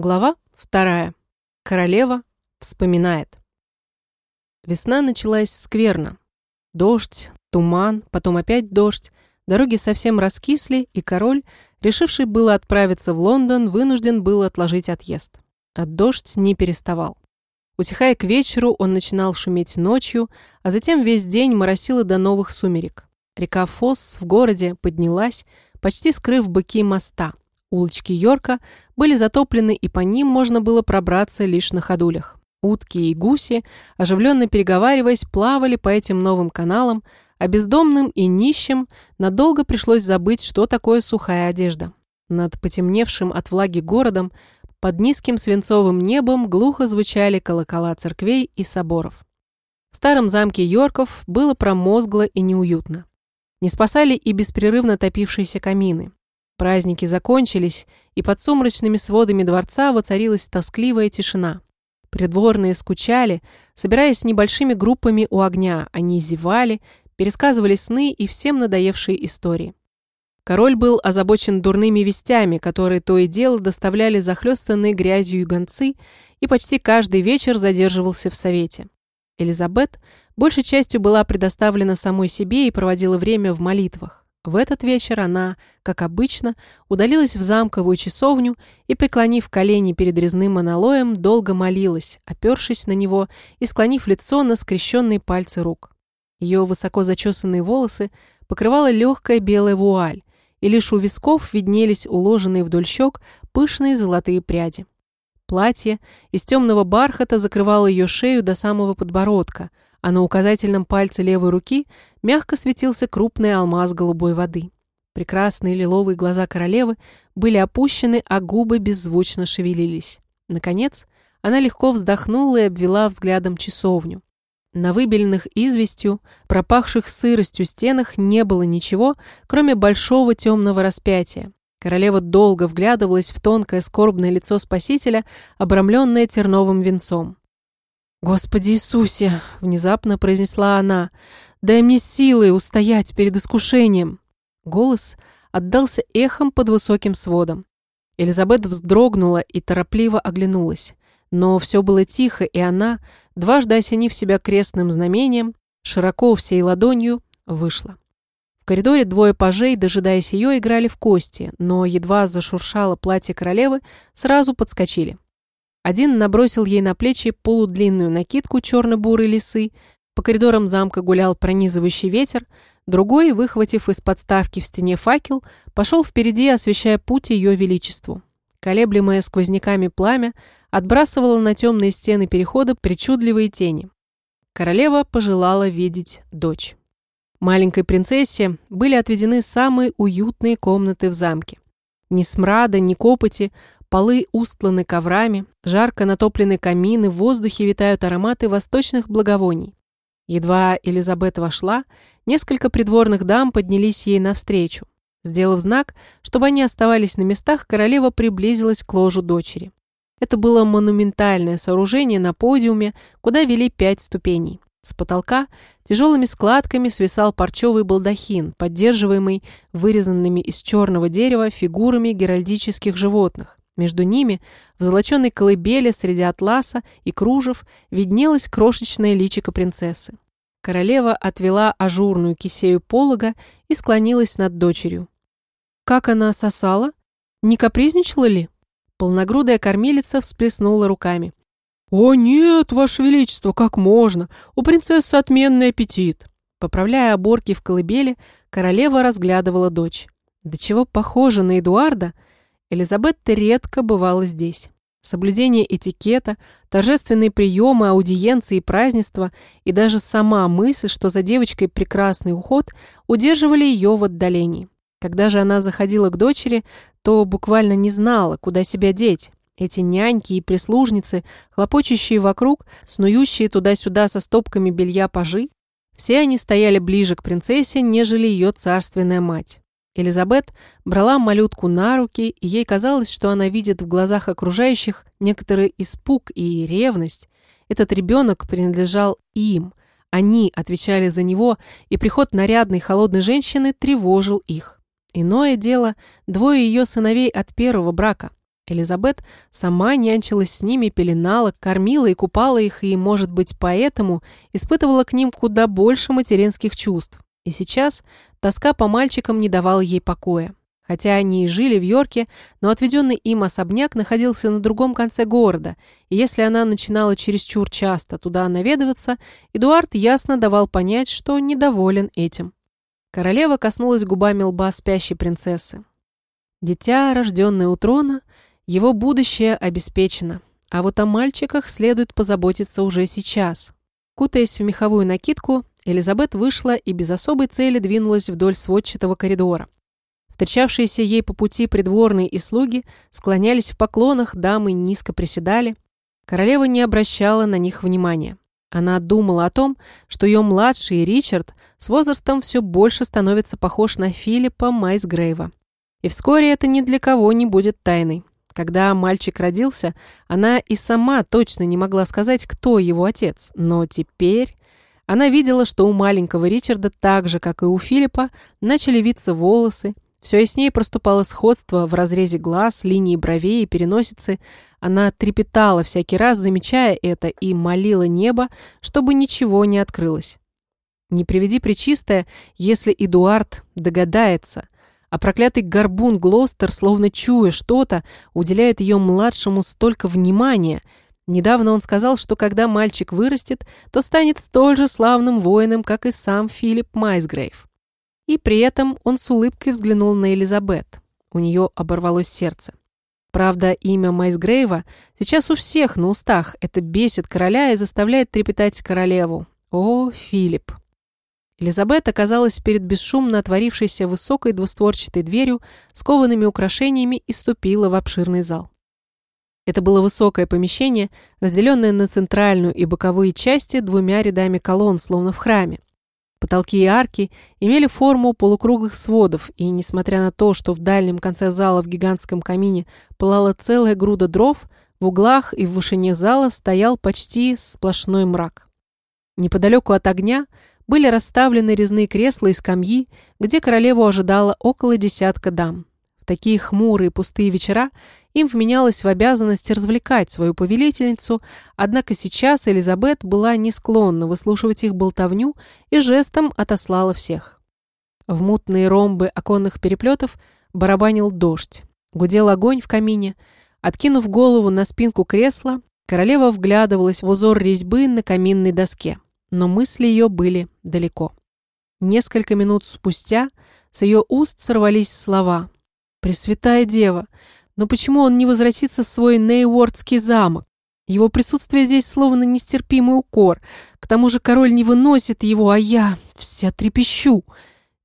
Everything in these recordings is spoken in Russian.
Глава вторая. Королева вспоминает. Весна началась скверно. Дождь, туман, потом опять дождь. Дороги совсем раскисли, и король, решивший было отправиться в Лондон, вынужден был отложить отъезд. А дождь не переставал. Утихая к вечеру, он начинал шуметь ночью, а затем весь день моросило до новых сумерек. Река Фосс в городе поднялась, почти скрыв быки моста – Улочки Йорка были затоплены, и по ним можно было пробраться лишь на ходулях. Утки и гуси, оживленно переговариваясь, плавали по этим новым каналам, а бездомным и нищим надолго пришлось забыть, что такое сухая одежда. Над потемневшим от влаги городом под низким свинцовым небом глухо звучали колокола церквей и соборов. В старом замке Йорков было промозгло и неуютно. Не спасали и беспрерывно топившиеся камины. Праздники закончились, и под сумрачными сводами дворца воцарилась тоскливая тишина. Придворные скучали, собираясь небольшими группами у огня, они зевали, пересказывали сны и всем надоевшие истории. Король был озабочен дурными вестями, которые то и дело доставляли захлестанные грязью гонцы, и почти каждый вечер задерживался в совете. Элизабет большей частью была предоставлена самой себе и проводила время в молитвах. В этот вечер она, как обычно, удалилась в замковую часовню и, преклонив колени перед резным аналоем, долго молилась, опершись на него и склонив лицо на скрещенные пальцы рук. Ее высоко зачесанные волосы покрывала легкая белая вуаль, и лишь у висков виднелись уложенные вдоль щек пышные золотые пряди. Платье из темного бархата закрывало ее шею до самого подбородка – а на указательном пальце левой руки мягко светился крупный алмаз голубой воды. Прекрасные лиловые глаза королевы были опущены, а губы беззвучно шевелились. Наконец, она легко вздохнула и обвела взглядом часовню. На выбеленных известью, пропахших сыростью стенах не было ничего, кроме большого темного распятия. Королева долго вглядывалась в тонкое скорбное лицо Спасителя, обрамленное терновым венцом. «Господи Иисусе!» — внезапно произнесла она. «Дай мне силы устоять перед искушением!» Голос отдался эхом под высоким сводом. Элизабет вздрогнула и торопливо оглянулась. Но все было тихо, и она, дважды осенив себя крестным знамением, широко всей ладонью, вышла. В коридоре двое пажей, дожидаясь ее, играли в кости, но едва зашуршало платье королевы, сразу подскочили. Один набросил ей на плечи полудлинную накидку черно-бурой лисы, по коридорам замка гулял пронизывающий ветер, другой, выхватив из подставки в стене факел, пошел впереди, освещая путь ее величеству. Колеблемое сквозняками пламя отбрасывало на темные стены перехода причудливые тени. Королева пожелала видеть дочь. Маленькой принцессе были отведены самые уютные комнаты в замке. Ни смрада, ни копоти, Полы устланы коврами, жарко натоплены камины, в воздухе витают ароматы восточных благовоний. Едва Элизабет вошла, несколько придворных дам поднялись ей навстречу. Сделав знак, чтобы они оставались на местах, королева приблизилась к ложу дочери. Это было монументальное сооружение на подиуме, куда вели пять ступеней. С потолка тяжелыми складками свисал парчевый балдахин, поддерживаемый вырезанными из черного дерева фигурами геральдических животных. Между ними, в золоченой колыбели среди атласа и кружев, виднелось крошечное личико принцессы. Королева отвела ажурную кисею полога и склонилась над дочерью. «Как она сосала? Не капризничала ли?» Полногрудая кормилица всплеснула руками. «О нет, Ваше Величество, как можно? У принцессы отменный аппетит!» Поправляя оборки в колыбели, королева разглядывала дочь. «Да чего похожа на Эдуарда!» Элизабет редко бывала здесь. Соблюдение этикета, торжественные приемы, аудиенции и празднества и даже сама мысль, что за девочкой прекрасный уход, удерживали ее в отдалении. Когда же она заходила к дочери, то буквально не знала, куда себя деть. Эти няньки и прислужницы, хлопочущие вокруг, снующие туда-сюда со стопками белья пажи, все они стояли ближе к принцессе, нежели ее царственная мать. Элизабет брала малютку на руки, и ей казалось, что она видит в глазах окружающих некоторый испуг и ревность. Этот ребенок принадлежал им. Они отвечали за него, и приход нарядной холодной женщины тревожил их. Иное дело, двое ее сыновей от первого брака. Элизабет сама нянчилась с ними, пеленала, кормила и купала их, и, может быть, поэтому испытывала к ним куда больше материнских чувств. И сейчас тоска по мальчикам не давала ей покоя. Хотя они и жили в Йорке, но отведенный им особняк находился на другом конце города, и если она начинала чересчур часто туда наведываться, Эдуард ясно давал понять, что недоволен этим. Королева коснулась губами лба спящей принцессы. Дитя, рожденное у трона, его будущее обеспечено, а вот о мальчиках следует позаботиться уже сейчас. Кутаясь в меховую накидку, Элизабет вышла и без особой цели двинулась вдоль сводчатого коридора. Встречавшиеся ей по пути придворные и слуги склонялись в поклонах, дамы низко приседали. Королева не обращала на них внимания. Она думала о том, что ее младший Ричард с возрастом все больше становится похож на Филиппа Майсгрейва. И вскоре это ни для кого не будет тайной. Когда мальчик родился, она и сама точно не могла сказать, кто его отец. Но теперь она видела, что у маленького Ричарда так же, как и у Филиппа, начали виться волосы, все яснее проступало сходство в разрезе глаз, линии бровей и переносицы. Она трепетала всякий раз, замечая это, и молила небо, чтобы ничего не открылось. Не приведи причистое, если Эдуард догадается, а проклятый горбун Глостер, словно чуя что-то, уделяет ее младшему столько внимания. Недавно он сказал, что когда мальчик вырастет, то станет столь же славным воином, как и сам Филипп Майсгрейв. И при этом он с улыбкой взглянул на Элизабет. У нее оборвалось сердце. Правда, имя Майсгрейва сейчас у всех на устах. Это бесит короля и заставляет трепетать королеву. О, Филипп! Элизабет оказалась перед бесшумно отворившейся высокой двустворчатой дверью с коваными украшениями и ступила в обширный зал. Это было высокое помещение, разделенное на центральную и боковые части двумя рядами колонн, словно в храме. Потолки и арки имели форму полукруглых сводов, и, несмотря на то, что в дальнем конце зала в гигантском камине пылала целая груда дров, в углах и в вышине зала стоял почти сплошной мрак. Неподалеку от огня были расставлены резные кресла и скамьи, где королеву ожидало около десятка дам такие хмурые пустые вечера им вменялось в обязанность развлекать свою повелительницу, однако сейчас Элизабет была не склонна выслушивать их болтовню и жестом отослала всех. В мутные ромбы оконных переплетов барабанил дождь. Гудел огонь в камине. Откинув голову на спинку кресла, королева вглядывалась в узор резьбы на каминной доске, но мысли ее были далеко. Несколько минут спустя с ее уст сорвались слова – Пресвятая Дева, но почему он не возвратится в свой Нейвордский замок? Его присутствие здесь словно нестерпимый укор. К тому же король не выносит его, а я вся трепещу.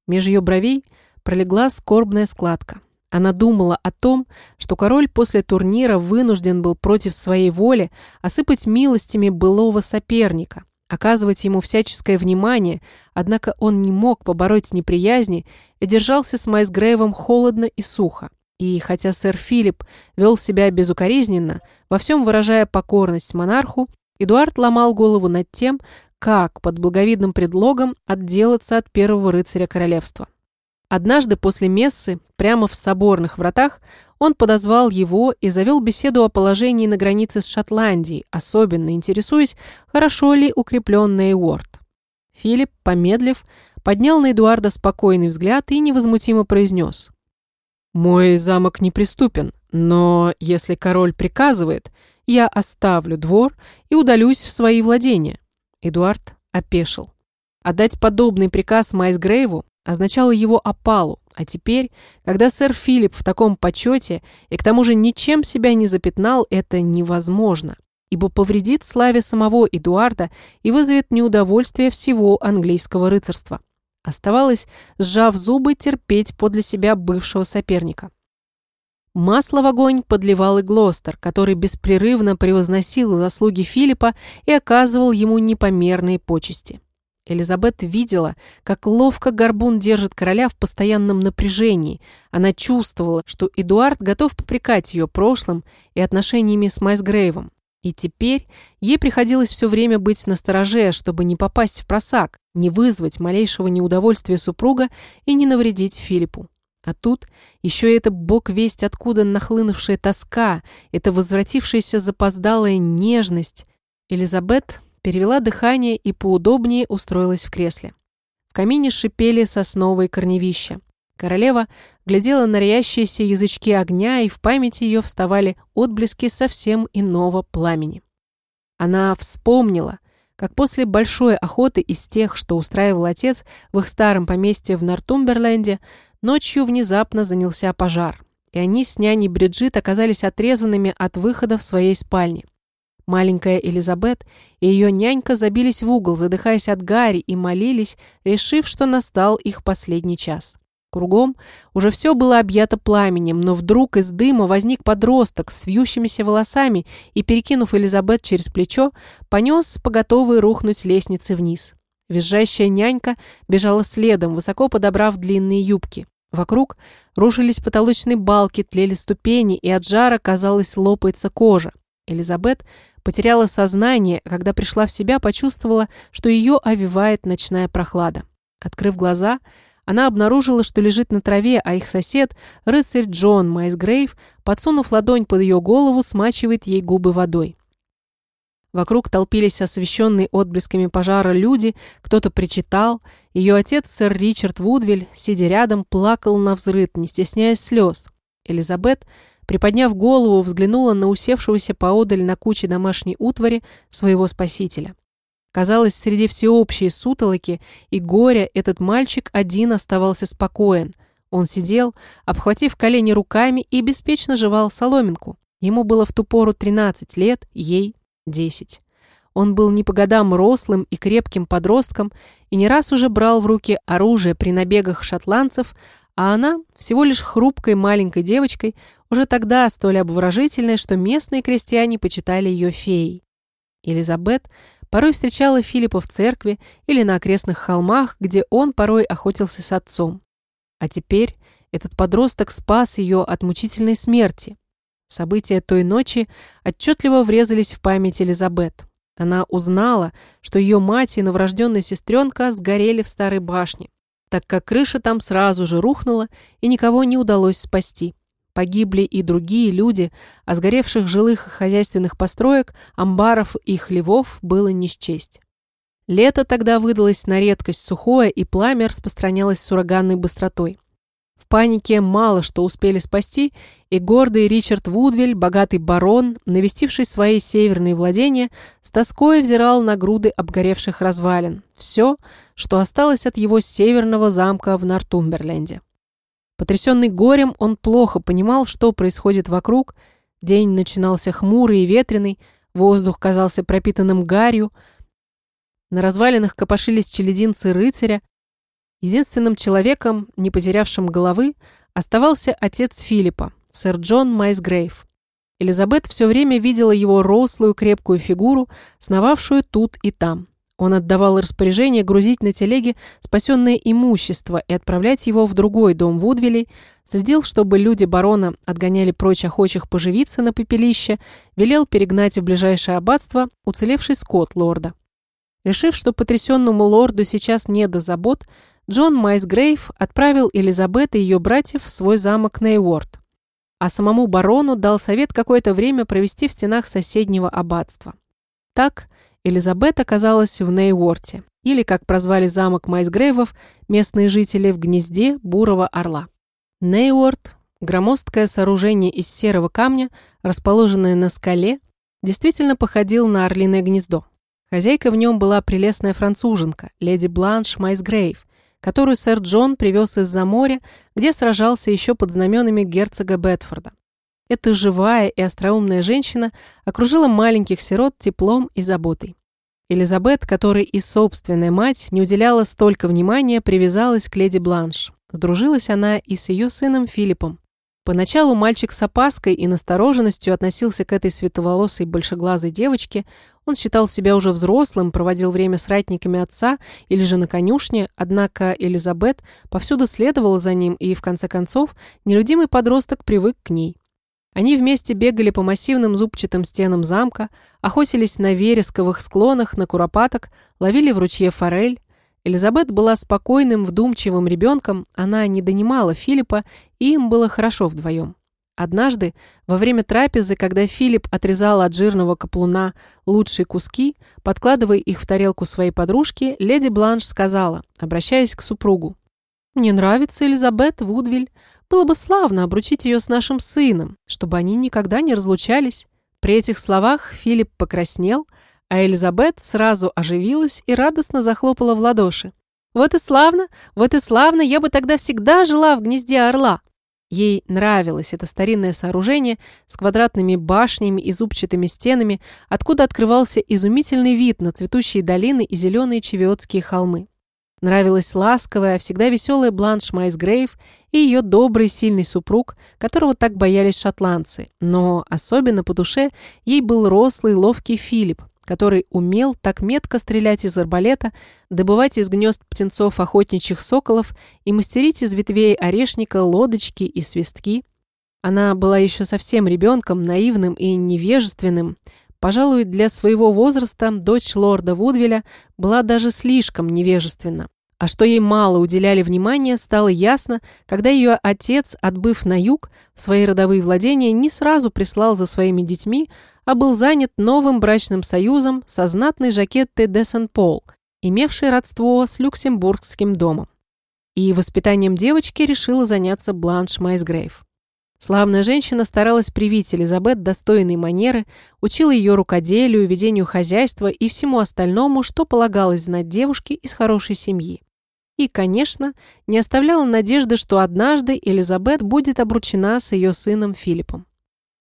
Меж ее бровей пролегла скорбная складка. Она думала о том, что король после турнира вынужден был против своей воли осыпать милостями былого соперника – оказывать ему всяческое внимание, однако он не мог побороть неприязни и держался с Майсгрейвом холодно и сухо. И хотя сэр Филипп вел себя безукоризненно, во всем выражая покорность монарху, Эдуард ломал голову над тем, как под благовидным предлогом отделаться от первого рыцаря королевства. Однажды после мессы, прямо в соборных вратах, он подозвал его и завел беседу о положении на границе с Шотландией, особенно интересуясь, хорошо ли укрепленный Уорд. Филипп, помедлив, поднял на Эдуарда спокойный взгляд и невозмутимо произнес. «Мой замок неприступен, но если король приказывает, я оставлю двор и удалюсь в свои владения». Эдуард опешил. Отдать подобный приказ Майсгрейву означало его опалу, а теперь, когда сэр Филипп в таком почете и к тому же ничем себя не запятнал, это невозможно, ибо повредит славе самого Эдуарда и вызовет неудовольствие всего английского рыцарства. Оставалось, сжав зубы, терпеть подле себя бывшего соперника. Масло в огонь подливал и Глостер, который беспрерывно превозносил заслуги Филиппа и оказывал ему непомерные почести. Элизабет видела, как ловко Горбун держит короля в постоянном напряжении. Она чувствовала, что Эдуард готов попрекать ее прошлым и отношениями с Майсгрейвом. И теперь ей приходилось все время быть настороже, чтобы не попасть в просак, не вызвать малейшего неудовольствия супруга и не навредить Филиппу. А тут еще это бог весть откуда нахлынувшая тоска, это возвратившаяся запоздалая нежность. Элизабет перевела дыхание и поудобнее устроилась в кресле. В камине шипели сосновые корневища. Королева глядела на рящиеся язычки огня, и в памяти ее вставали отблески совсем иного пламени. Она вспомнила, как после большой охоты из тех, что устраивал отец в их старом поместье в Нортумберленде, ночью внезапно занялся пожар, и они с няней Бриджит оказались отрезанными от выхода в своей спальне. Маленькая Элизабет и ее нянька забились в угол, задыхаясь от гари, и молились, решив, что настал их последний час. Кругом уже все было объято пламенем, но вдруг из дыма возник подросток с вьющимися волосами и, перекинув Элизабет через плечо, понес по готовой рухнуть лестнице вниз. Визжащая нянька бежала следом, высоко подобрав длинные юбки. Вокруг рушились потолочные балки, тлели ступени, и от жара, казалось, лопается кожа. Элизабет потеряла сознание, когда пришла в себя, почувствовала, что ее овивает ночная прохлада. Открыв глаза, она обнаружила, что лежит на траве, а их сосед, рыцарь Джон Майсгрейв, подсунув ладонь под ее голову, смачивает ей губы водой. Вокруг толпились освещенные отблесками пожара люди, кто-то причитал. Ее отец, сэр Ричард Вудвиль, сидя рядом, плакал на взрыд, не стесняясь слез. Элизабет, приподняв голову, взглянула на усевшегося поодаль на куче домашней утвари своего спасителя. Казалось, среди всеобщей сутолоки и горя этот мальчик один оставался спокоен. Он сидел, обхватив колени руками и беспечно жевал соломинку. Ему было в ту пору 13 лет, ей 10. Он был не по годам рослым и крепким подростком и не раз уже брал в руки оружие при набегах шотландцев, а она, всего лишь хрупкой маленькой девочкой, уже тогда столь обворожительная, что местные крестьяне почитали ее феей. Элизабет Порой встречала Филиппа в церкви или на окрестных холмах, где он порой охотился с отцом. А теперь этот подросток спас ее от мучительной смерти. События той ночи отчетливо врезались в память Элизабет. Она узнала, что ее мать и новорожденная сестренка сгорели в старой башне, так как крыша там сразу же рухнула и никого не удалось спасти. Погибли и другие люди, а сгоревших жилых и хозяйственных построек, амбаров и хлевов было не счесть. Лето тогда выдалось на редкость сухое, и пламя распространялось с ураганной быстротой. В панике мало что успели спасти, и гордый Ричард Вудвиль, богатый барон, навестивший свои северные владения, с тоской взирал на груды обгоревших развалин. Все, что осталось от его северного замка в Нортумберленде. Потрясенный горем, он плохо понимал, что происходит вокруг. День начинался хмурый и ветреный, воздух казался пропитанным гарью. На развалинах копошились челединцы рыцаря. Единственным человеком, не потерявшим головы, оставался отец Филиппа, сэр Джон Майсгрейв. Элизабет все время видела его рослую крепкую фигуру, сновавшую тут и там. Он отдавал распоряжение грузить на телеге спасенное имущество и отправлять его в другой дом Вудвилей, следил, чтобы люди барона отгоняли прочь охочих поживиться на пепелище, велел перегнать в ближайшее аббатство уцелевший скот лорда. Решив, что потрясенному лорду сейчас не до забот, Джон Майсгрейв отправил Элизабет и ее братьев в свой замок Нейворд, а самому барону дал совет какое-то время провести в стенах соседнего аббатства. Так, Элизабет оказалась в Нейворте, или, как прозвали замок Майсгрейвов, местные жители в гнезде бурого орла. Нейворт – громоздкое сооружение из серого камня, расположенное на скале, действительно походил на орлиное гнездо. Хозяйка в нем была прелестная француженка, леди Бланш Майсгрейв, которую сэр Джон привез из-за моря, где сражался еще под знаменами герцога Бетфорда. Эта живая и остроумная женщина окружила маленьких сирот теплом и заботой. Элизабет, которой и собственная мать не уделяла столько внимания, привязалась к леди Бланш. Сдружилась она и с ее сыном Филиппом. Поначалу мальчик с опаской и настороженностью относился к этой светловолосой большеглазой девочке. Он считал себя уже взрослым, проводил время с ратниками отца или же на конюшне, однако Элизабет повсюду следовала за ним, и, в конце концов, нелюдимый подросток привык к ней. Они вместе бегали по массивным зубчатым стенам замка, охотились на вересковых склонах на куропаток, ловили в ручье форель. Элизабет была спокойным, вдумчивым ребенком, она не донимала Филиппа, и им было хорошо вдвоем. Однажды, во время трапезы, когда Филипп отрезал от жирного каплуна лучшие куски, подкладывая их в тарелку своей подружки, леди Бланш сказала, обращаясь к супругу, «Мне нравится Элизабет Вудвиль. Было бы славно обручить ее с нашим сыном, чтобы они никогда не разлучались». При этих словах Филипп покраснел, а Элизабет сразу оживилась и радостно захлопала в ладоши. «Вот и славно! Вот и славно! Я бы тогда всегда жила в гнезде орла!» Ей нравилось это старинное сооружение с квадратными башнями и зубчатыми стенами, откуда открывался изумительный вид на цветущие долины и зеленые чевиотские холмы. Нравилась ласковая, всегда веселая Бланш Майсгрейв и ее добрый, сильный супруг, которого так боялись шотландцы. Но особенно по душе ей был рослый, ловкий Филипп, который умел так метко стрелять из арбалета, добывать из гнезд птенцов охотничьих соколов и мастерить из ветвей орешника лодочки и свистки. Она была еще совсем ребенком, наивным и невежественным. Пожалуй, для своего возраста дочь лорда Вудвеля была даже слишком невежественна. А что ей мало уделяли внимания, стало ясно, когда ее отец, отбыв на юг, свои родовые владения не сразу прислал за своими детьми, а был занят новым брачным союзом со знатной Жакеттой де Сен-Пол, имевшей родство с Люксембургским домом. И воспитанием девочки решила заняться Бланш Майсгрейв. Славная женщина старалась привить Элизабет достойные манеры, учила ее рукоделию, ведению хозяйства и всему остальному, что полагалось знать девушке из хорошей семьи. И, конечно, не оставляла надежды, что однажды Элизабет будет обручена с ее сыном Филиппом.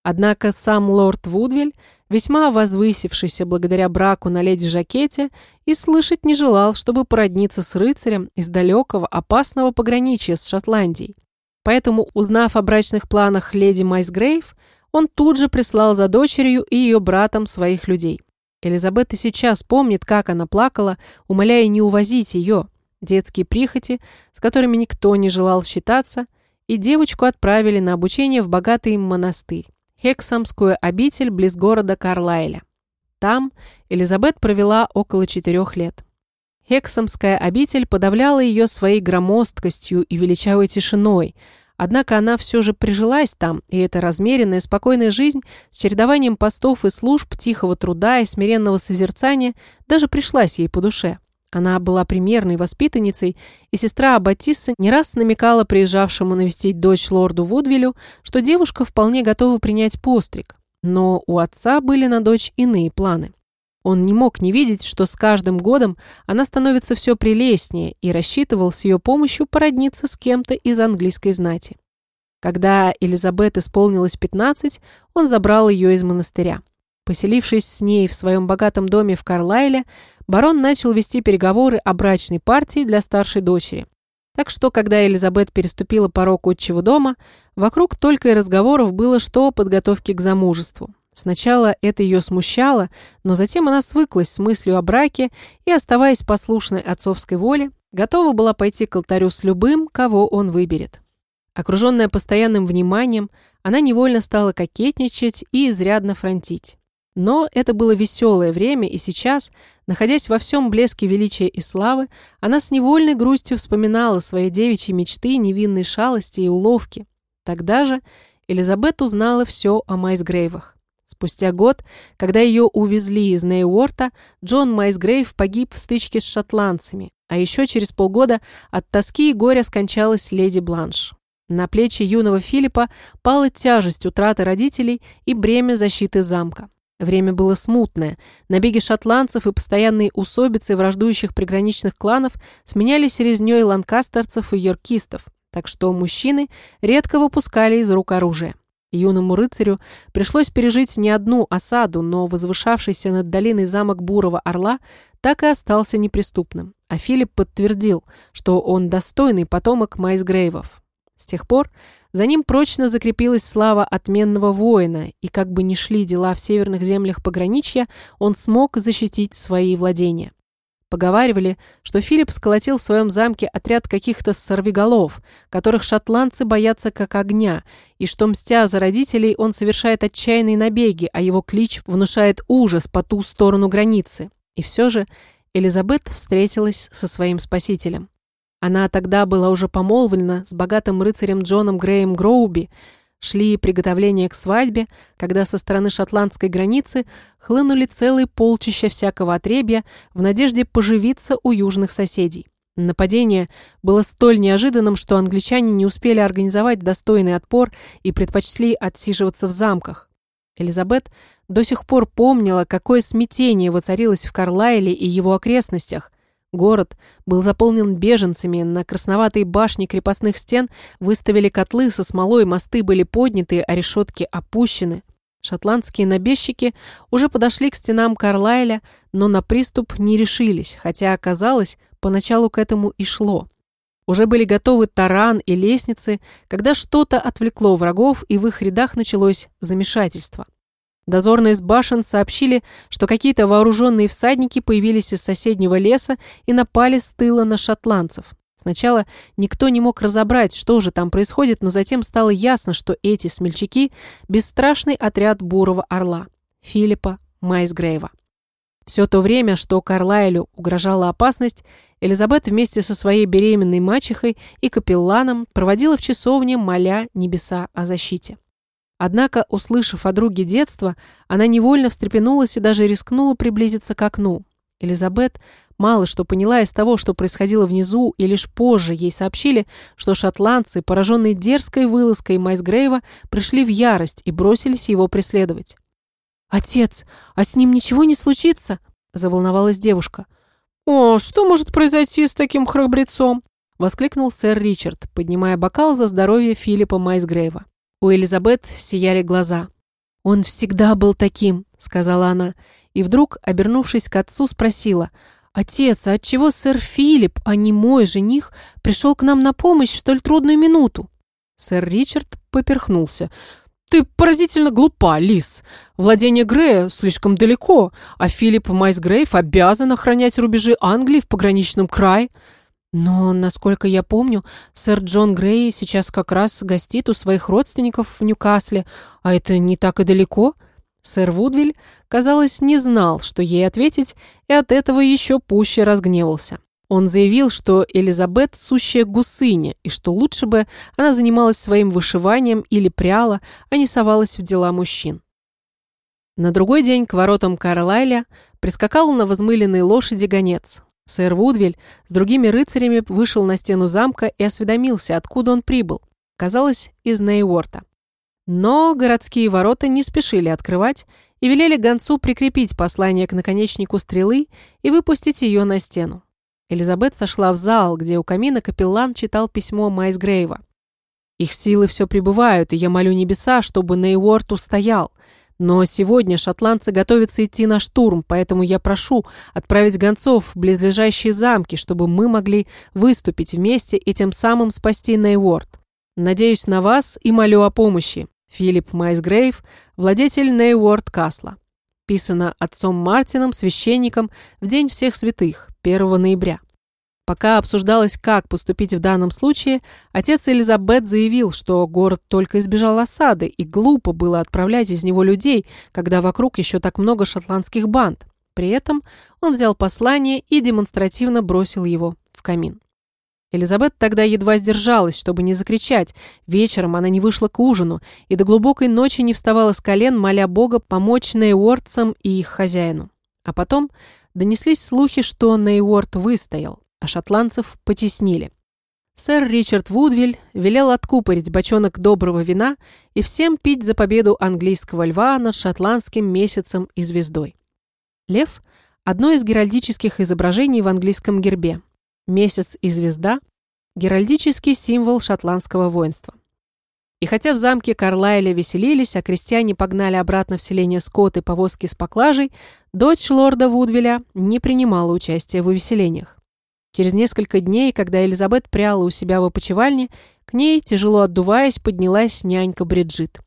Однако сам лорд Вудвиль, весьма возвысившийся благодаря браку на леди Жакете, и слышать не желал, чтобы породниться с рыцарем из далекого опасного пограничья с Шотландией. Поэтому, узнав о брачных планах леди Майсгрейв, он тут же прислал за дочерью и ее братом своих людей. Элизабет и сейчас помнит, как она плакала, умоляя не увозить ее, детские прихоти, с которыми никто не желал считаться, и девочку отправили на обучение в богатый монастырь, Хексамскую обитель близ города Карлайля. Там Элизабет провела около четырех лет. Хексамская обитель подавляла ее своей громоздкостью и величавой тишиной, однако она все же прижилась там, и эта размеренная, спокойная жизнь с чередованием постов и служб, тихого труда и смиренного созерцания даже пришлась ей по душе. Она была примерной воспитанницей, и сестра Аббатисса не раз намекала приезжавшему навестить дочь лорду Вудвилю, что девушка вполне готова принять постриг. Но у отца были на дочь иные планы. Он не мог не видеть, что с каждым годом она становится все прелестнее и рассчитывал с ее помощью породниться с кем-то из английской знати. Когда Элизабет исполнилось 15, он забрал ее из монастыря. Поселившись с ней в своем богатом доме в Карлайле, барон начал вести переговоры о брачной партии для старшей дочери. Так что, когда Элизабет переступила порог отчего дома, вокруг только и разговоров было, что о подготовке к замужеству. Сначала это ее смущало, но затем она свыклась с мыслью о браке и, оставаясь послушной отцовской воле, готова была пойти к алтарю с любым, кого он выберет. Окруженная постоянным вниманием, она невольно стала кокетничать и изрядно фронтить. Но это было веселое время, и сейчас, находясь во всем блеске величия и славы, она с невольной грустью вспоминала свои девичьи мечты, невинные шалости и уловки. Тогда же Элизабет узнала все о Майсгрейвах. Спустя год, когда ее увезли из Нейуорта, Джон Майсгрейв погиб в стычке с шотландцами, а еще через полгода от тоски и горя скончалась леди Бланш. На плечи юного Филиппа пала тяжесть утраты родителей и бремя защиты замка. Время было смутное. Набеги шотландцев и постоянные усобицы враждующих приграничных кланов сменялись резней ланкастерцев и йоркистов, так что мужчины редко выпускали из рук оружие. Юному рыцарю пришлось пережить не одну осаду, но возвышавшийся над долиной замок Бурого Орла так и остался неприступным. А Филипп подтвердил, что он достойный потомок Майсгрейвов. С тех пор за ним прочно закрепилась слава отменного воина, и как бы ни шли дела в северных землях пограничья, он смог защитить свои владения. Поговаривали, что Филипп сколотил в своем замке отряд каких-то сорвиголов, которых шотландцы боятся как огня, и что, мстя за родителей, он совершает отчаянные набеги, а его клич внушает ужас по ту сторону границы. И все же Элизабет встретилась со своим спасителем. Она тогда была уже помолвлена с богатым рыцарем Джоном Греем Гроуби, шли приготовления к свадьбе, когда со стороны шотландской границы хлынули целые полчища всякого отребья в надежде поживиться у южных соседей. Нападение было столь неожиданным, что англичане не успели организовать достойный отпор и предпочли отсиживаться в замках. Элизабет до сих пор помнила, какое смятение воцарилось в Карлайле и его окрестностях. Город был заполнен беженцами, на красноватой башне крепостных стен выставили котлы со смолой, мосты были подняты, а решетки опущены. Шотландские набежчики уже подошли к стенам Карлайля, но на приступ не решились, хотя, оказалось, поначалу к этому и шло. Уже были готовы таран и лестницы, когда что-то отвлекло врагов, и в их рядах началось замешательство. Дозорные с башен сообщили, что какие-то вооруженные всадники появились из соседнего леса и напали с тыла на шотландцев. Сначала никто не мог разобрать, что же там происходит, но затем стало ясно, что эти смельчаки – бесстрашный отряд Бурого Орла, Филиппа Майсгрейва. Все то время, что Карлайлю угрожала опасность, Элизабет вместе со своей беременной мачехой и капелланом проводила в часовне, моля небеса о защите. Однако, услышав о друге детства, она невольно встрепенулась и даже рискнула приблизиться к окну. Элизабет мало что поняла из того, что происходило внизу, и лишь позже ей сообщили, что шотландцы, пораженные дерзкой вылазкой Майсгрейва, пришли в ярость и бросились его преследовать. «Отец, а с ним ничего не случится?» – заволновалась девушка. «О, что может произойти с таким храбрецом?» – воскликнул сэр Ричард, поднимая бокал за здоровье Филиппа Майсгрейва. У Элизабет сияли глаза. «Он всегда был таким», — сказала она, и вдруг, обернувшись к отцу, спросила, «Отец, а отчего сэр Филипп, а не мой жених, пришел к нам на помощь в столь трудную минуту?» Сэр Ричард поперхнулся. «Ты поразительно глупа, Лис. Владение Грея слишком далеко, а Филипп Майсгрейв обязан охранять рубежи Англии в пограничном крае. Но, насколько я помню, сэр Джон Грей сейчас как раз гостит у своих родственников в Ньюкасле, а это не так и далеко. Сэр Вудвиль, казалось, не знал, что ей ответить, и от этого еще пуще разгневался. Он заявил, что Элизабет – сущая гусыня, и что лучше бы она занималась своим вышиванием или пряла, а не совалась в дела мужчин. На другой день к воротам Карлайля прискакал на возмыленной лошади гонец. Сэр Вудвиль с другими рыцарями вышел на стену замка и осведомился, откуда он прибыл. Казалось, из Нейворта. Но городские ворота не спешили открывать и велели гонцу прикрепить послание к наконечнику стрелы и выпустить ее на стену. Элизабет сошла в зал, где у камина капеллан читал письмо Майсгрейва. «Их силы все прибывают, и я молю небеса, чтобы Нейворт устоял. Но сегодня шотландцы готовятся идти на штурм, поэтому я прошу отправить гонцов в близлежащие замки, чтобы мы могли выступить вместе и тем самым спасти Нейворд. Надеюсь на вас и молю о помощи. Филипп Майсгрейв, владетель Нейворд Касла. Писано отцом Мартином, священником, в День всех святых, 1 ноября. Пока обсуждалось, как поступить в данном случае, отец Элизабет заявил, что город только избежал осады, и глупо было отправлять из него людей, когда вокруг еще так много шотландских банд. При этом он взял послание и демонстративно бросил его в камин. Элизабет тогда едва сдержалась, чтобы не закричать. Вечером она не вышла к ужину и до глубокой ночи не вставала с колен, моля Бога помочь Нейуортцам и их хозяину. А потом донеслись слухи, что Нейуорт выстоял а шотландцев потеснили. Сэр Ричард Вудвиль велел откупорить бочонок доброго вина и всем пить за победу английского льва над шотландским месяцем и звездой. Лев – одно из геральдических изображений в английском гербе. Месяц и звезда – геральдический символ шотландского воинства. И хотя в замке Карлайля веселились, а крестьяне погнали обратно в селение скот и повозки с поклажей, дочь лорда Вудвиля не принимала участия в увеселениях. Через несколько дней, когда Элизабет пряла у себя в опочивальне, к ней, тяжело отдуваясь, поднялась нянька Бриджит.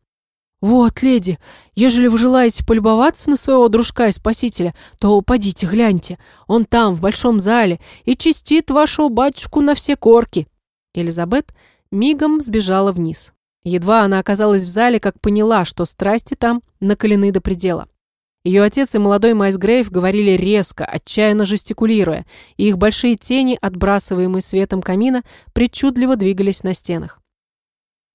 «Вот, леди, ежели вы желаете полюбоваться на своего дружка и спасителя, то упадите, гляньте. Он там, в большом зале, и чистит вашего батюшку на все корки». Элизабет мигом сбежала вниз. Едва она оказалась в зале, как поняла, что страсти там накалены до предела. Ее отец и молодой Майс Грейв говорили резко, отчаянно жестикулируя, и их большие тени, отбрасываемые светом камина, причудливо двигались на стенах.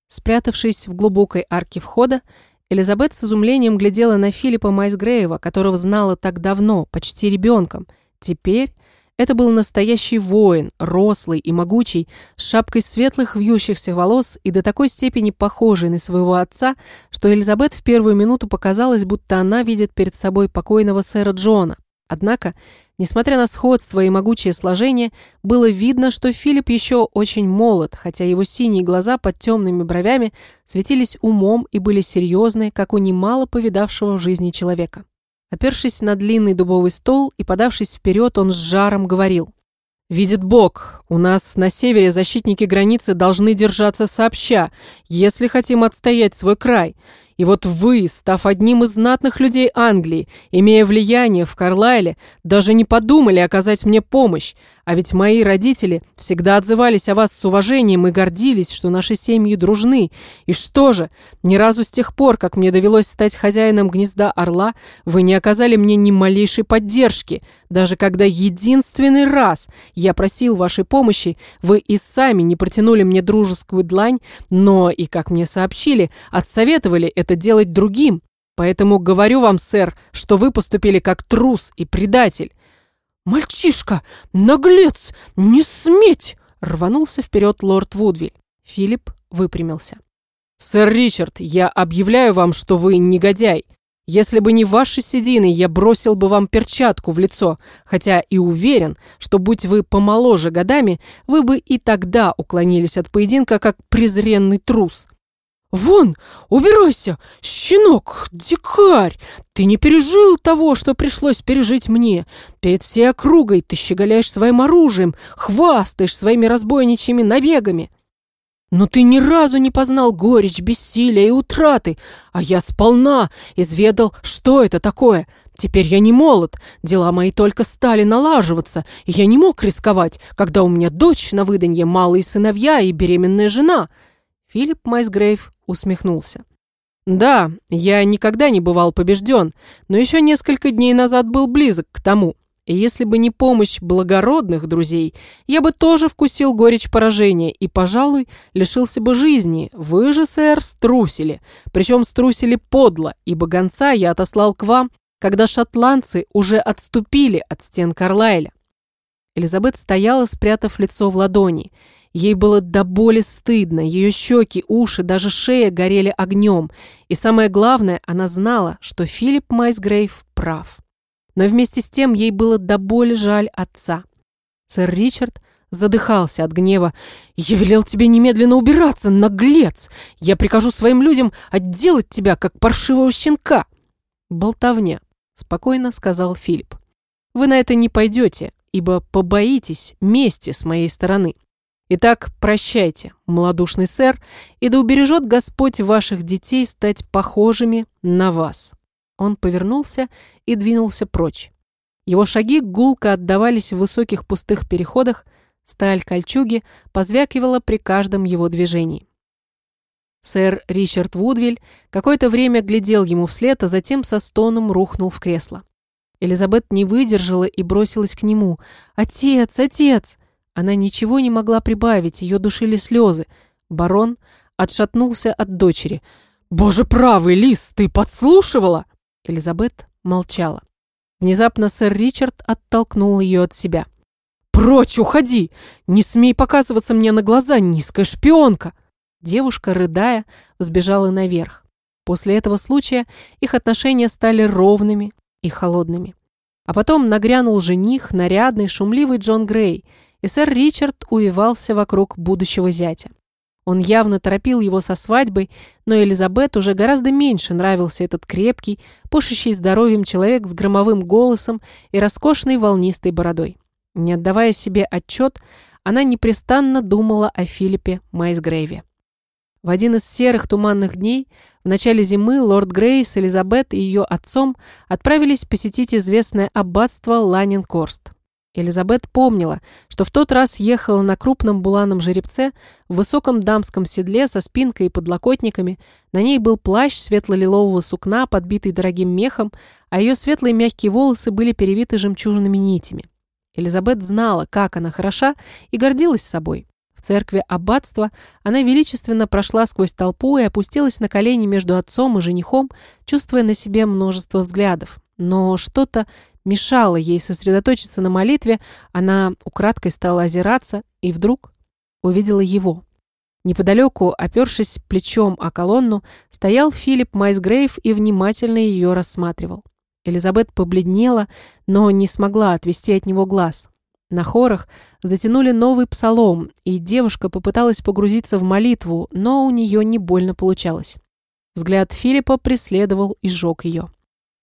Спрятавшись в глубокой арке входа, Элизабет с изумлением глядела на Филиппа Майсгрейва, которого знала так давно, почти ребенком. Теперь это был настоящий воин, рослый и могучий, с шапкой светлых вьющихся волос и до такой степени похожий на своего отца, что Элизабет в первую минуту показалось, будто она видит перед собой покойного сэра Джона. Однако, несмотря на сходство и могучее сложение, было видно, что Филипп еще очень молод, хотя его синие глаза под темными бровями светились умом и были серьезны, как у немало повидавшего в жизни человека. Опершись на длинный дубовый стол и подавшись вперед, он с жаром говорил. «Видит Бог, у нас на севере защитники границы должны держаться сообща, если хотим отстоять свой край. И вот вы, став одним из знатных людей Англии, имея влияние в Карлайле, даже не подумали оказать мне помощь. А ведь мои родители всегда отзывались о вас с уважением и гордились, что наши семьи дружны. И что же, ни разу с тех пор, как мне довелось стать хозяином гнезда орла, вы не оказали мне ни малейшей поддержки. Даже когда единственный раз я просил вашей помощи, вы и сами не протянули мне дружескую длань, но и, как мне сообщили, отсоветовали это делать другим. Поэтому говорю вам, сэр, что вы поступили как трус и предатель. «Мальчишка! Наглец! Не сметь!» Рванулся вперед лорд Вудвиль. Филипп выпрямился. «Сэр Ричард, я объявляю вам, что вы негодяй. Если бы не ваши седины, я бросил бы вам перчатку в лицо, хотя и уверен, что будь вы помоложе годами, вы бы и тогда уклонились от поединка как презренный трус. «Вон! Убирайся! Щенок! Дикарь! Ты не пережил того, что пришлось пережить мне. Перед всей округой ты щеголяешь своим оружием, хвастаешь своими разбойничьими набегами. Но ты ни разу не познал горечь, бессилия и утраты, а я сполна изведал, что это такое. Теперь я не молод, дела мои только стали налаживаться, и я не мог рисковать, когда у меня дочь на выданье, малые сыновья и беременная жена». Филипп Майсгрейв усмехнулся. «Да, я никогда не бывал побежден, но еще несколько дней назад был близок к тому. И если бы не помощь благородных друзей, я бы тоже вкусил горечь поражения и, пожалуй, лишился бы жизни. Вы же, сэр, струсили. Причем струсили подло, ибо гонца я отослал к вам, когда шотландцы уже отступили от стен Карлайля». Элизабет стояла, спрятав лицо в ладони – Ей было до боли стыдно, ее щеки, уши, даже шея горели огнем. И самое главное, она знала, что Филипп Майсгрейв прав. Но вместе с тем ей было до боли жаль отца. Сэр Ричард задыхался от гнева. «Я велел тебе немедленно убираться, наглец! Я прикажу своим людям отделать тебя, как паршивого щенка!» «Болтовня», — спокойно сказал Филипп. «Вы на это не пойдете, ибо побоитесь мести с моей стороны. Итак, прощайте, малодушный сэр, и да убережет Господь ваших детей стать похожими на вас». Он повернулся и двинулся прочь. Его шаги гулко отдавались в высоких пустых переходах, сталь кольчуги позвякивала при каждом его движении. Сэр Ричард Вудвиль какое-то время глядел ему вслед, а затем со стоном рухнул в кресло. Элизабет не выдержала и бросилась к нему. «Отец, отец!» Она ничего не могла прибавить, ее душили слезы. Барон отшатнулся от дочери. «Боже правый, Лис, ты подслушивала?» Элизабет молчала. Внезапно сэр Ричард оттолкнул ее от себя. «Прочь, уходи! Не смей показываться мне на глаза, низкая шпионка!» Девушка, рыдая, взбежала наверх. После этого случая их отношения стали ровными и холодными. А потом нагрянул жених, нарядный, шумливый Джон Грей – и сэр Ричард увивался вокруг будущего зятя. Он явно торопил его со свадьбой, но Элизабет уже гораздо меньше нравился этот крепкий, пышущий здоровьем человек с громовым голосом и роскошной волнистой бородой. Не отдавая себе отчет, она непрестанно думала о Филиппе Майсгрейве. В один из серых туманных дней, в начале зимы, лорд Грей с Элизабет и ее отцом отправились посетить известное аббатство Ланинкорст. Элизабет помнила, что в тот раз ехала на крупном буланом жеребце в высоком дамском седле со спинкой и подлокотниками. На ней был плащ светло-лилового сукна, подбитый дорогим мехом, а ее светлые мягкие волосы были перевиты жемчужными нитями. Элизабет знала, как она хороша, и гордилась собой. В церкви аббатства она величественно прошла сквозь толпу и опустилась на колени между отцом и женихом, чувствуя на себе множество взглядов. Но что-то мешало ей сосредоточиться на молитве, она украдкой стала озираться и вдруг увидела его. Неподалеку, опершись плечом о колонну, стоял Филипп Майсгрейв и внимательно ее рассматривал. Элизабет побледнела, но не смогла отвести от него глаз. На хорах затянули новый псалом, и девушка попыталась погрузиться в молитву, но у нее не больно получалось. Взгляд Филиппа преследовал и сжег ее.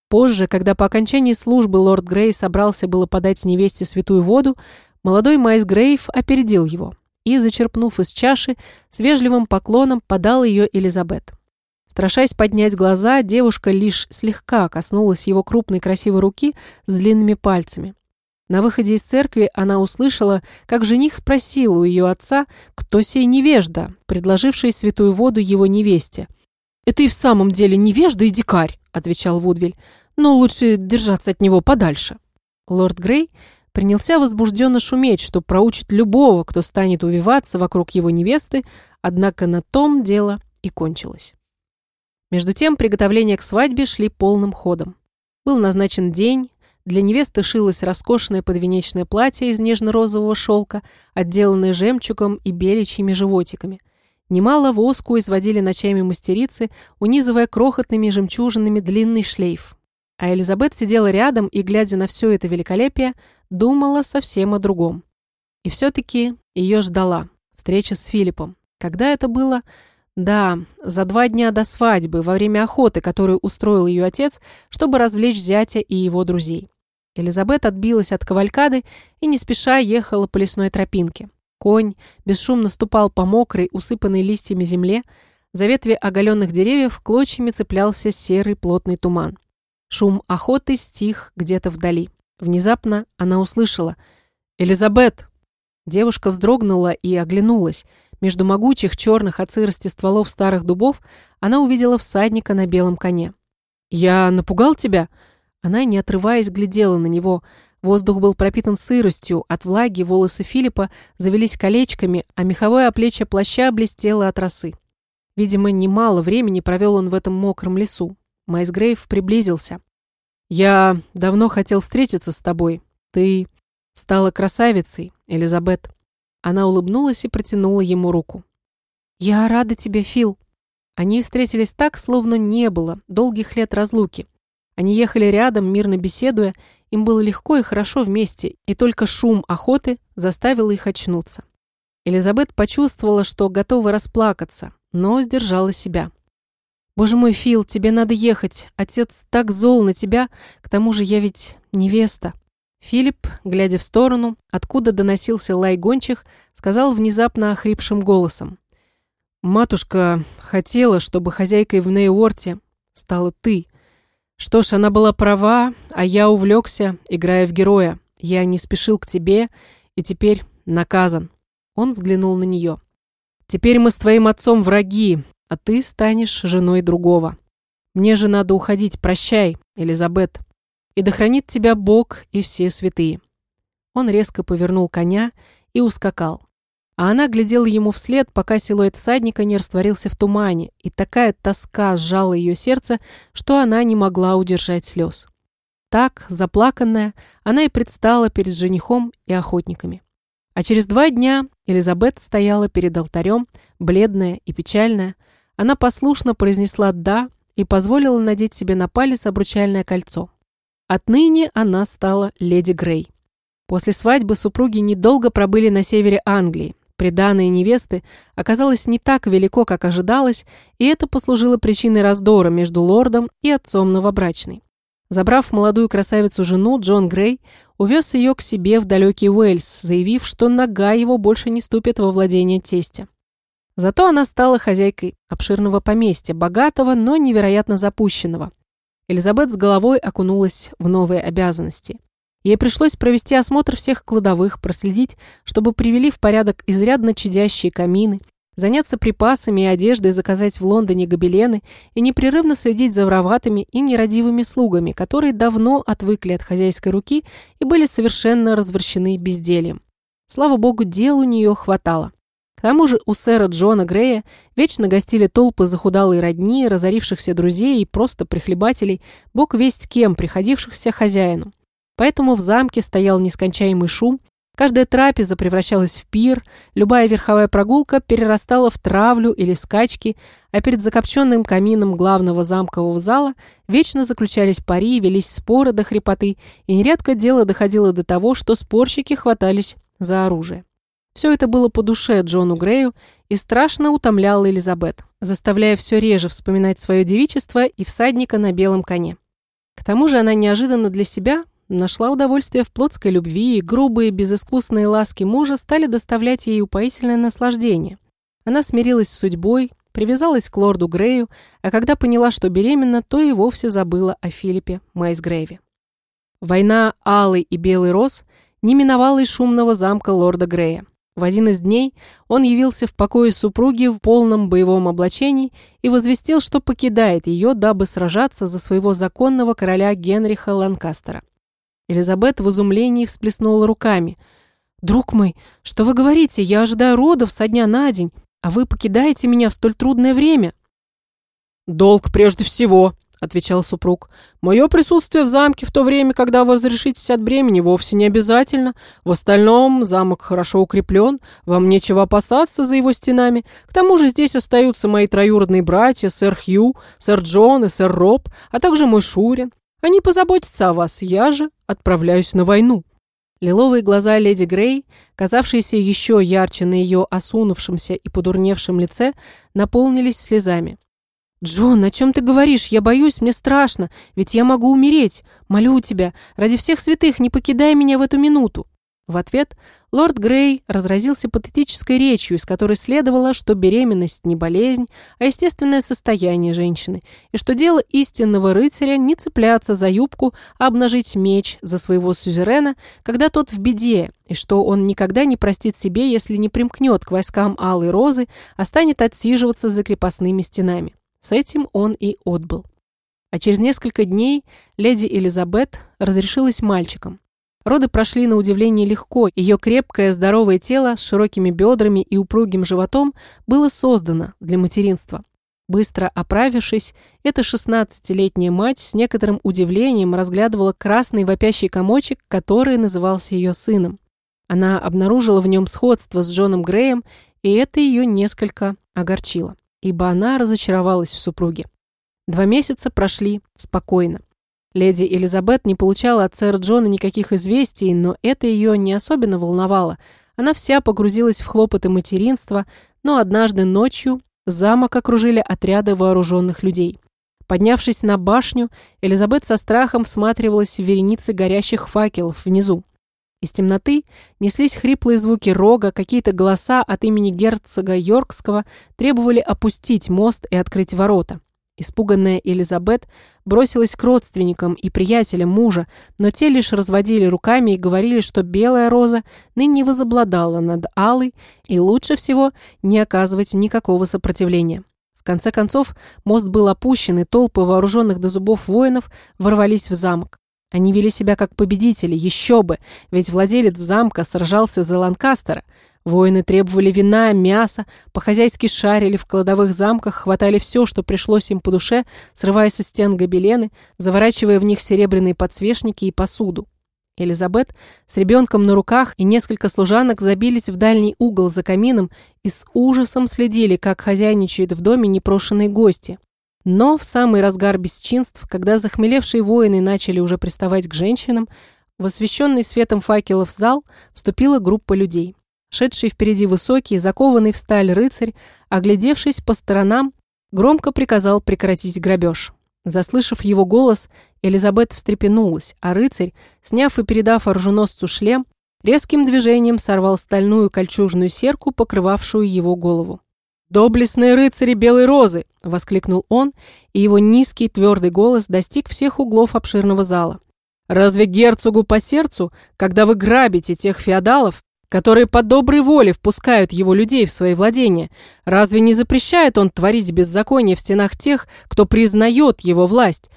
Позже, когда по окончании службы лорд Грей собрался было подать невесте святую воду, молодой Майс Грейв опередил его и, зачерпнув из чаши, с вежливым поклоном подал ее Элизабет. Страшась поднять глаза, девушка лишь слегка коснулась его крупной красивой руки с длинными пальцами. На выходе из церкви она услышала, как жених спросил у ее отца, кто сей невежда, предложивший святую воду его невесте. «Это и в самом деле невежда и дикарь», — отвечал Вудвиль, «но лучше держаться от него подальше». Лорд Грей принялся возбужденно шуметь, чтобы проучить любого, кто станет увиваться вокруг его невесты, однако на том дело и кончилось. Между тем приготовления к свадьбе шли полным ходом. Был назначен день, для невесты шилось роскошное подвенечное платье из нежно-розового шелка, отделанное жемчугом и беличьими животиками. Немало воску изводили ночами мастерицы, унизывая крохотными жемчужинами длинный шлейф. А Элизабет сидела рядом и, глядя на все это великолепие, думала совсем о другом. И все-таки ее ждала встреча с Филиппом. Когда это было? Да, за два дня до свадьбы, во время охоты, которую устроил ее отец, чтобы развлечь зятя и его друзей. Элизабет отбилась от кавалькады и не спеша ехала по лесной тропинке. Конь бесшумно ступал по мокрой, усыпанной листьями земле. За ветви оголенных деревьев клочьями цеплялся серый плотный туман. Шум охоты стих где-то вдали. Внезапно она услышала «Элизабет!». Девушка вздрогнула и оглянулась. Между могучих черных от сырости стволов старых дубов она увидела всадника на белом коне. «Я напугал тебя?» Она, не отрываясь, глядела на него – Воздух был пропитан сыростью, от влаги волосы Филиппа завелись колечками, а меховое оплечье плаща блестело от росы. Видимо, немало времени провел он в этом мокром лесу. Майс Грейв приблизился. «Я давно хотел встретиться с тобой. Ты стала красавицей, Элизабет». Она улыбнулась и протянула ему руку. «Я рада тебе, Фил». Они встретились так, словно не было долгих лет разлуки. Они ехали рядом, мирно беседуя, им было легко и хорошо вместе, и только шум охоты заставил их очнуться. Элизабет почувствовала, что готова расплакаться, но сдержала себя. «Боже мой, Фил, тебе надо ехать. Отец так зол на тебя. К тому же я ведь невеста». Филипп, глядя в сторону, откуда доносился лай гончих, сказал внезапно охрипшим голосом. «Матушка хотела, чтобы хозяйкой в Нейорте стала ты. Что ж, она была права, а я увлекся, играя в героя. Я не спешил к тебе и теперь наказан. Он взглянул на нее. Теперь мы с твоим отцом враги, а ты станешь женой другого. Мне же надо уходить, прощай, Элизабет. И да хранит тебя Бог и все святые. Он резко повернул коня и ускакал. А она глядела ему вслед, пока силуэт всадника не растворился в тумане, и такая тоска сжала ее сердце, что она не могла удержать слез. Так, заплаканная, она и предстала перед женихом и охотниками. А через два дня Элизабет стояла перед алтарем, бледная и печальная. Она послушно произнесла «да» и позволила надеть себе на палец обручальное кольцо. Отныне она стала леди Грей. После свадьбы супруги недолго пробыли на севере Англии, Приданное невесты оказалось не так велико, как ожидалось, и это послужило причиной раздора между лордом и отцом новобрачной. Забрав молодую красавицу-жену, Джон Грей увез ее к себе в далекий Уэльс, заявив, что нога его больше не ступит во владение тестя. Зато она стала хозяйкой обширного поместья, богатого, но невероятно запущенного. Элизабет с головой окунулась в новые обязанности. Ей пришлось провести осмотр всех кладовых, проследить, чтобы привели в порядок изрядно чадящие камины, заняться припасами и одеждой, заказать в Лондоне гобелены и непрерывно следить за вороватыми и нерадивыми слугами, которые давно отвыкли от хозяйской руки и были совершенно развращены бездельем. Слава богу, дел у нее хватало. К тому же у сэра Джона Грея вечно гостили толпы захудалой родни, разорившихся друзей и просто прихлебателей, бог весть кем, приходившихся хозяину. Поэтому в замке стоял нескончаемый шум, каждая трапеза превращалась в пир, любая верховая прогулка перерастала в травлю или скачки, а перед закопченным камином главного замкового зала вечно заключались пари, велись споры до хрипоты, и нередко дело доходило до того, что спорщики хватались за оружие. Все это было по душе Джону Грею и страшно утомляло Элизабет, заставляя все реже вспоминать свое девичество и всадника на белом коне. К тому же она неожиданно для себя нашла удовольствие в плотской любви, и грубые, безыскусные ласки мужа стали доставлять ей упоительное наслаждение. Она смирилась с судьбой, привязалась к лорду Грею, а когда поняла, что беременна, то и вовсе забыла о Филиппе Майсгрейве. Война Алый и Белый Роз не миновала и шумного замка лорда Грея. В один из дней он явился в покое супруги в полном боевом облачении и возвестил, что покидает ее, дабы сражаться за своего законного короля Генриха Ланкастера. Элизабет в изумлении всплеснула руками. «Друг мой, что вы говорите? Я ожидаю родов со дня на день, а вы покидаете меня в столь трудное время». «Долг прежде всего», — отвечал супруг. «Мое присутствие в замке в то время, когда вы разрешитесь от бремени, вовсе не обязательно. В остальном замок хорошо укреплен, вам нечего опасаться за его стенами. К тому же здесь остаются мои троюродные братья, сэр Хью, сэр Джон и сэр Роб, а также мой Шурин. Они позаботятся о вас, я же отправляюсь на войну». Лиловые глаза леди Грей, казавшиеся еще ярче на ее осунувшемся и подурневшем лице, наполнились слезами. «Джон, о чем ты говоришь? Я боюсь, мне страшно, ведь я могу умереть. Молю тебя, ради всех святых, не покидай меня в эту минуту». В ответ лорд Грей разразился патетической речью, из которой следовало, что беременность не болезнь, а естественное состояние женщины, и что дело истинного рыцаря не цепляться за юбку, а обнажить меч за своего сюзерена, когда тот в беде, и что он никогда не простит себе, если не примкнет к войскам Алой Розы, а станет отсиживаться за крепостными стенами. С этим он и отбыл. А через несколько дней леди Элизабет разрешилась мальчиком. Роды прошли на удивление легко, ее крепкое, здоровое тело с широкими бедрами и упругим животом было создано для материнства. Быстро оправившись, эта шестнадцатилетняя мать с некоторым удивлением разглядывала красный вопящий комочек, который назывался ее сыном. Она обнаружила в нем сходство с Джоном Греем, и это ее несколько огорчило ибо она разочаровалась в супруге. Два месяца прошли спокойно. Леди Элизабет не получала от сэра Джона никаких известий, но это ее не особенно волновало. Она вся погрузилась в хлопоты материнства, но однажды ночью замок окружили отряды вооруженных людей. Поднявшись на башню, Элизабет со страхом всматривалась в вереницы горящих факелов внизу. Из темноты неслись хриплые звуки рога, какие-то голоса от имени герцога Йоркского требовали опустить мост и открыть ворота. Испуганная Элизабет бросилась к родственникам и приятелям мужа, но те лишь разводили руками и говорили, что белая роза ныне возобладала над алой и лучше всего не оказывать никакого сопротивления. В конце концов, мост был опущен, и толпы вооруженных до зубов воинов ворвались в замок. Они вели себя как победители, еще бы, ведь владелец замка сражался за Ланкастера. Воины требовали вина, мяса, по-хозяйски шарили в кладовых замках, хватали все, что пришлось им по душе, срывая со стен гобелены, заворачивая в них серебряные подсвечники и посуду. Элизабет с ребенком на руках и несколько служанок забились в дальний угол за камином и с ужасом следили, как хозяйничают в доме непрошенные гости. Но в самый разгар бесчинств, когда захмелевшие воины начали уже приставать к женщинам, в освещенный светом факелов зал вступила группа людей. Шедший впереди высокий, закованный в сталь рыцарь, оглядевшись по сторонам, громко приказал прекратить грабеж. Заслышав его голос, Элизабет встрепенулась, а рыцарь, сняв и передав оруженосцу шлем, резким движением сорвал стальную кольчужную серку, покрывавшую его голову. «Доблестные рыцари Белой Розы!» – воскликнул он, и его низкий твердый голос достиг всех углов обширного зала. Разве герцогу по сердцу, когда вы грабите тех феодалов, которые по доброй воле впускают его людей в свои владения, разве не запрещает он творить беззаконие в стенах тех, кто признает его власть?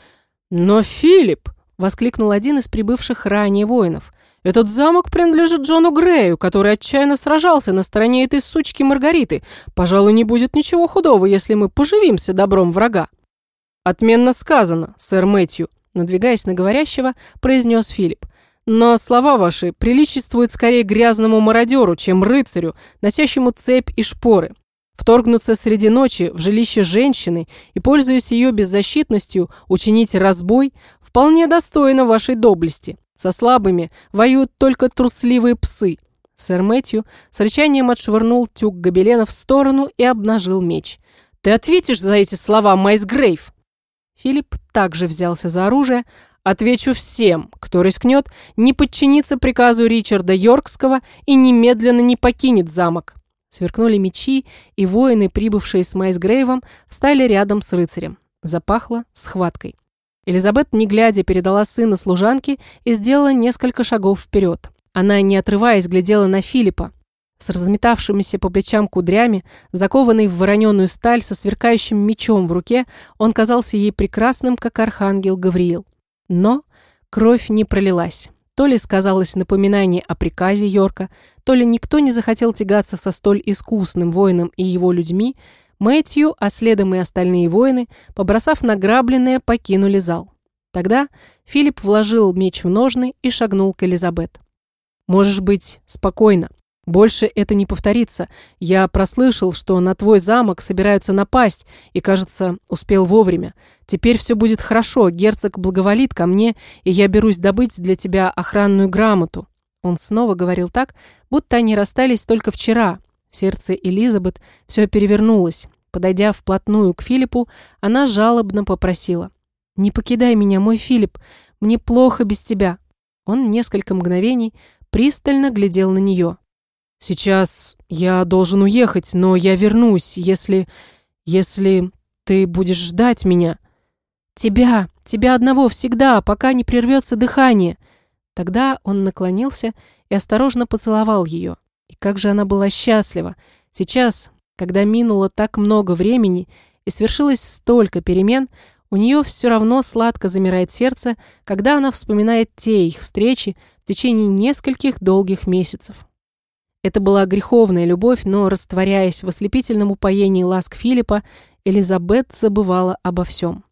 Но Филипп, воскликнул один из прибывших ранее воинов, этот замок принадлежит Джону Грею, который отчаянно сражался на стороне этой сучки Маргариты. Пожалуй, не будет ничего худого, если мы поживимся добром врага. Отменно сказано, сэр Мэтью, надвигаясь на говорящего, произнес Филипп. Но слова ваши приличествуют скорее грязному мародеру, чем рыцарю, носящему цепь и шпоры. Вторгнуться среди ночи в жилище женщины и, пользуясь ее беззащитностью, учинить разбой вполне достойно вашей доблести. Со слабыми воюют только трусливые псы. Сэр Мэтью с рычанием отшвырнул тюк гобеленов в сторону и обнажил меч. «Ты ответишь за эти слова, Майс Грейв?» Филипп также взялся за оружие. «Отвечу всем, кто рискнет не подчиниться приказу Ричарда Йоркского и немедленно не покинет замок». Сверкнули мечи, и воины, прибывшие с Майсгрейвом, встали рядом с рыцарем. Запахло схваткой. Элизабет, не глядя, передала сына служанке и сделала несколько шагов вперед. Она, не отрываясь, глядела на Филиппа с разметавшимися по плечам кудрями, закованный в вороненую сталь со сверкающим мечом в руке, он казался ей прекрасным, как архангел Гавриил. Но кровь не пролилась. То ли сказалось напоминание о приказе Йорка, то ли никто не захотел тягаться со столь искусным воином и его людьми, Мэтью, а следом и остальные воины, побросав награбленное, покинули зал. Тогда Филипп вложил меч в ножны и шагнул к Элизабет. «Можешь быть спокойно. Больше это не повторится. Я прослышал, что на твой замок собираются напасть, и, кажется, успел вовремя. Теперь все будет хорошо, герцог благоволит ко мне, и я берусь добыть для тебя охранную грамоту». Он снова говорил так, будто они расстались только вчера. В сердце Элизабет все перевернулось. Подойдя вплотную к Филиппу, она жалобно попросила. «Не покидай меня, мой Филипп, мне плохо без тебя». Он несколько мгновений пристально глядел на нее. «Сейчас я должен уехать, но я вернусь, если... если ты будешь ждать меня». «Тебя, тебя одного всегда, пока не прервется дыхание». Тогда он наклонился и осторожно поцеловал ее. И как же она была счастлива. Сейчас, когда минуло так много времени и свершилось столько перемен, у нее все равно сладко замирает сердце, когда она вспоминает те их встречи в течение нескольких долгих месяцев. Это была греховная любовь, но, растворяясь в ослепительном упоении ласк Филиппа, Элизабет забывала обо всем.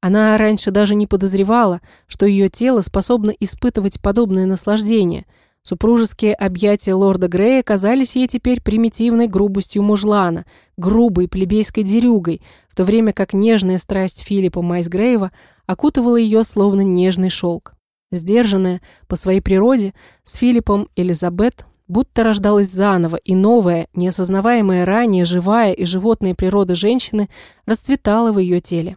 Она раньше даже не подозревала, что ее тело способно испытывать подобное наслаждение. Супружеские объятия лорда Грея казались ей теперь примитивной грубостью мужлана, грубой плебейской дерюгой, в то время как нежная страсть Филиппа Майсгрейва окутывала ее словно нежный шелк. Сдержанная по своей природе, с Филиппом Элизабет будто рождалась заново, и новая, неосознаваемая ранее живая и животная природа женщины расцветала в ее теле.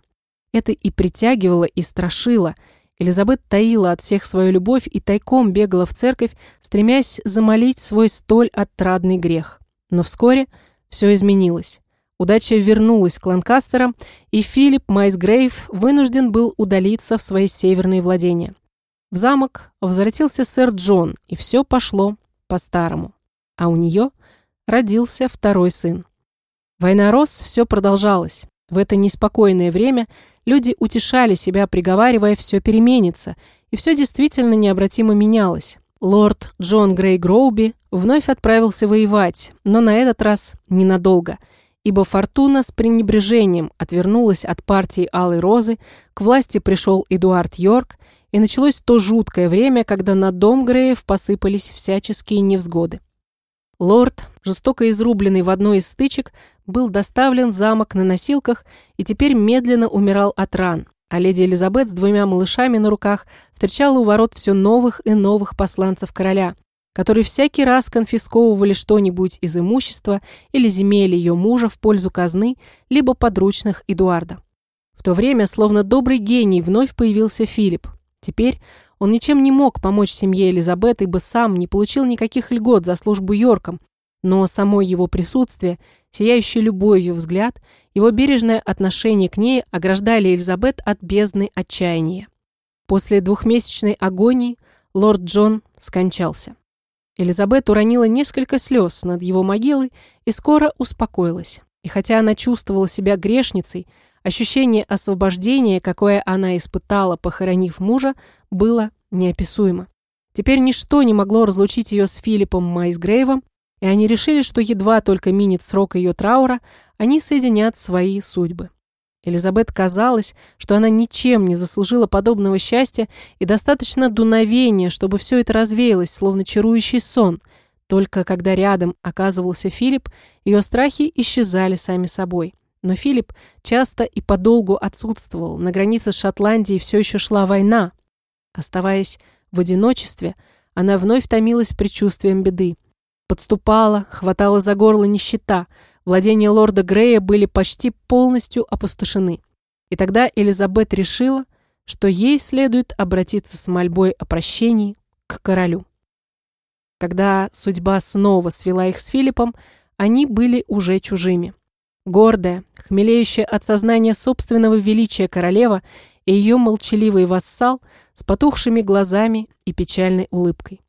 Это и притягивало, и страшило. Элизабет таила от всех свою любовь и тайком бегала в церковь, стремясь замолить свой столь отрадный грех. Но вскоре все изменилось. Удача вернулась к Ланкастерам, и Филипп Майсгрейв вынужден был удалиться в свои северные владения. В замок возвратился сэр Джон, и все пошло по-старому. А у нее родился второй сын. Война Рос все продолжалась. В это неспокойное время люди утешали себя, приговаривая, все переменится, и все действительно необратимо менялось. Лорд Джон Грей Гроуби вновь отправился воевать, но на этот раз ненадолго, ибо Фортуна с пренебрежением отвернулась от партии Алой Розы, к власти пришел Эдуард Йорк, и началось то жуткое время, когда на дом Греев посыпались всяческие невзгоды. Лорд, жестоко изрубленный в одной из стычек, был доставлен в замок на носилках и теперь медленно умирал от ран, а леди Элизабет с двумя малышами на руках встречала у ворот все новых и новых посланцев короля, которые всякий раз конфисковывали что-нибудь из имущества или земель ее мужа в пользу казны, либо подручных Эдуарда. В то время, словно добрый гений, вновь появился Филипп, Теперь он ничем не мог помочь семье Элизабет, ибо сам не получил никаких льгот за службу Йорком, но само его присутствие, сияющий любовью взгляд, его бережное отношение к ней ограждали Элизабет от бездны отчаяния. После двухмесячной агонии лорд Джон скончался. Элизабет уронила несколько слез над его могилой и скоро успокоилась. И хотя она чувствовала себя грешницей, ощущение освобождения, какое она испытала, похоронив мужа, было неописуемо. Теперь ничто не могло разлучить ее с Филиппом Майсгрейвом, и они решили, что едва только минит срок ее траура, они соединят свои судьбы. Элизабет казалось, что она ничем не заслужила подобного счастья и достаточно дуновения, чтобы все это развеялось, словно чарующий сон. Только когда рядом оказывался Филипп, ее страхи исчезали сами собой. Но Филипп часто и подолгу отсутствовал. На границе с Шотландией все еще шла война. Оставаясь в одиночестве, она вновь томилась предчувствием беды. Подступала, хватала за горло нищета – Владения лорда Грея были почти полностью опустошены. И тогда Элизабет решила, что ей следует обратиться с мольбой о прощении к королю. Когда судьба снова свела их с Филиппом, они были уже чужими. Гордая, хмелеющая от сознания собственного величия королева и ее молчаливый вассал с потухшими глазами и печальной улыбкой.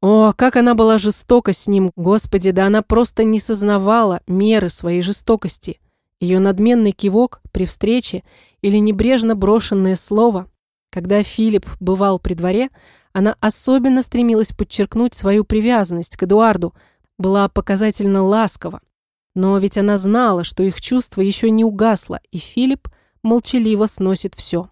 О, как она была жестока с ним, Господи, да она просто не сознавала меры своей жестокости. Ее надменный кивок при встрече или небрежно брошенное слово. Когда Филипп бывал при дворе, она особенно стремилась подчеркнуть свою привязанность к Эдуарду, была показательно ласкова. Но ведь она знала, что их чувство еще не угасло, и Филипп молчаливо сносит все.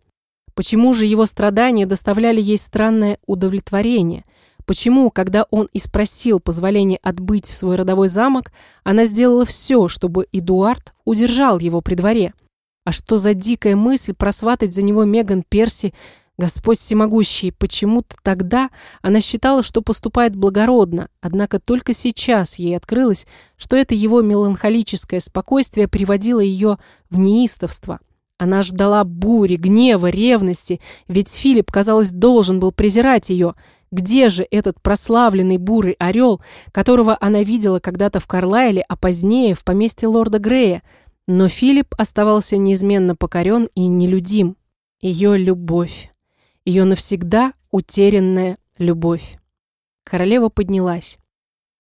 Почему же его страдания доставляли ей странное удовлетворение – Почему, когда он и спросил позволения отбыть в свой родовой замок, она сделала все, чтобы Эдуард удержал его при дворе? А что за дикая мысль просватать за него Меган Перси, Господь всемогущий, почему-то тогда она считала, что поступает благородно, однако только сейчас ей открылось, что это его меланхолическое спокойствие приводило ее в неистовство. Она ждала бури, гнева, ревности, ведь Филипп, казалось, должен был презирать ее – где же этот прославленный бурый орел, которого она видела когда-то в Карлайле, а позднее в поместье лорда Грея? Но Филипп оставался неизменно покорен и нелюдим. Ее любовь. Ее навсегда утерянная любовь. Королева поднялась.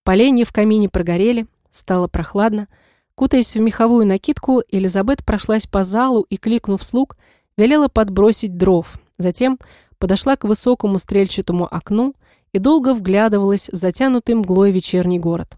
Поленья в камине прогорели, стало прохладно. Кутаясь в меховую накидку, Элизабет прошлась по залу и, кликнув слуг, велела подбросить дров. Затем подошла к высокому стрельчатому окну и долго вглядывалась в затянутый мглой вечерний город.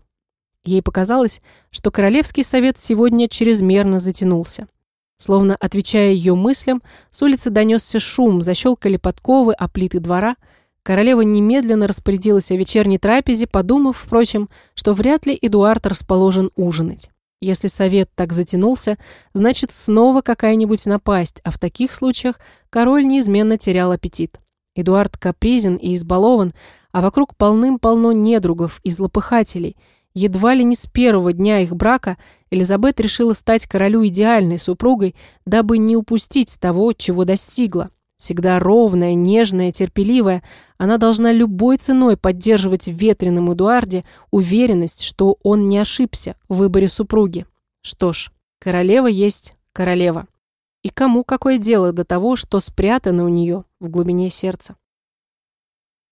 Ей показалось, что Королевский совет сегодня чрезмерно затянулся. Словно отвечая ее мыслям, с улицы донесся шум, защелкали подковы о плиты двора. Королева немедленно распорядилась о вечерней трапезе, подумав, впрочем, что вряд ли Эдуард расположен ужинать. Если совет так затянулся, значит снова какая-нибудь напасть, а в таких случаях король неизменно терял аппетит. Эдуард капризен и избалован, а вокруг полным-полно недругов и злопыхателей. Едва ли не с первого дня их брака Элизабет решила стать королю идеальной супругой, дабы не упустить того, чего достигла. Всегда ровная, нежная, терпеливая, она должна любой ценой поддерживать в ветреном Эдуарде уверенность, что он не ошибся в выборе супруги. Что ж, королева есть королева. И кому какое дело до того, что спрятано у нее в глубине сердца?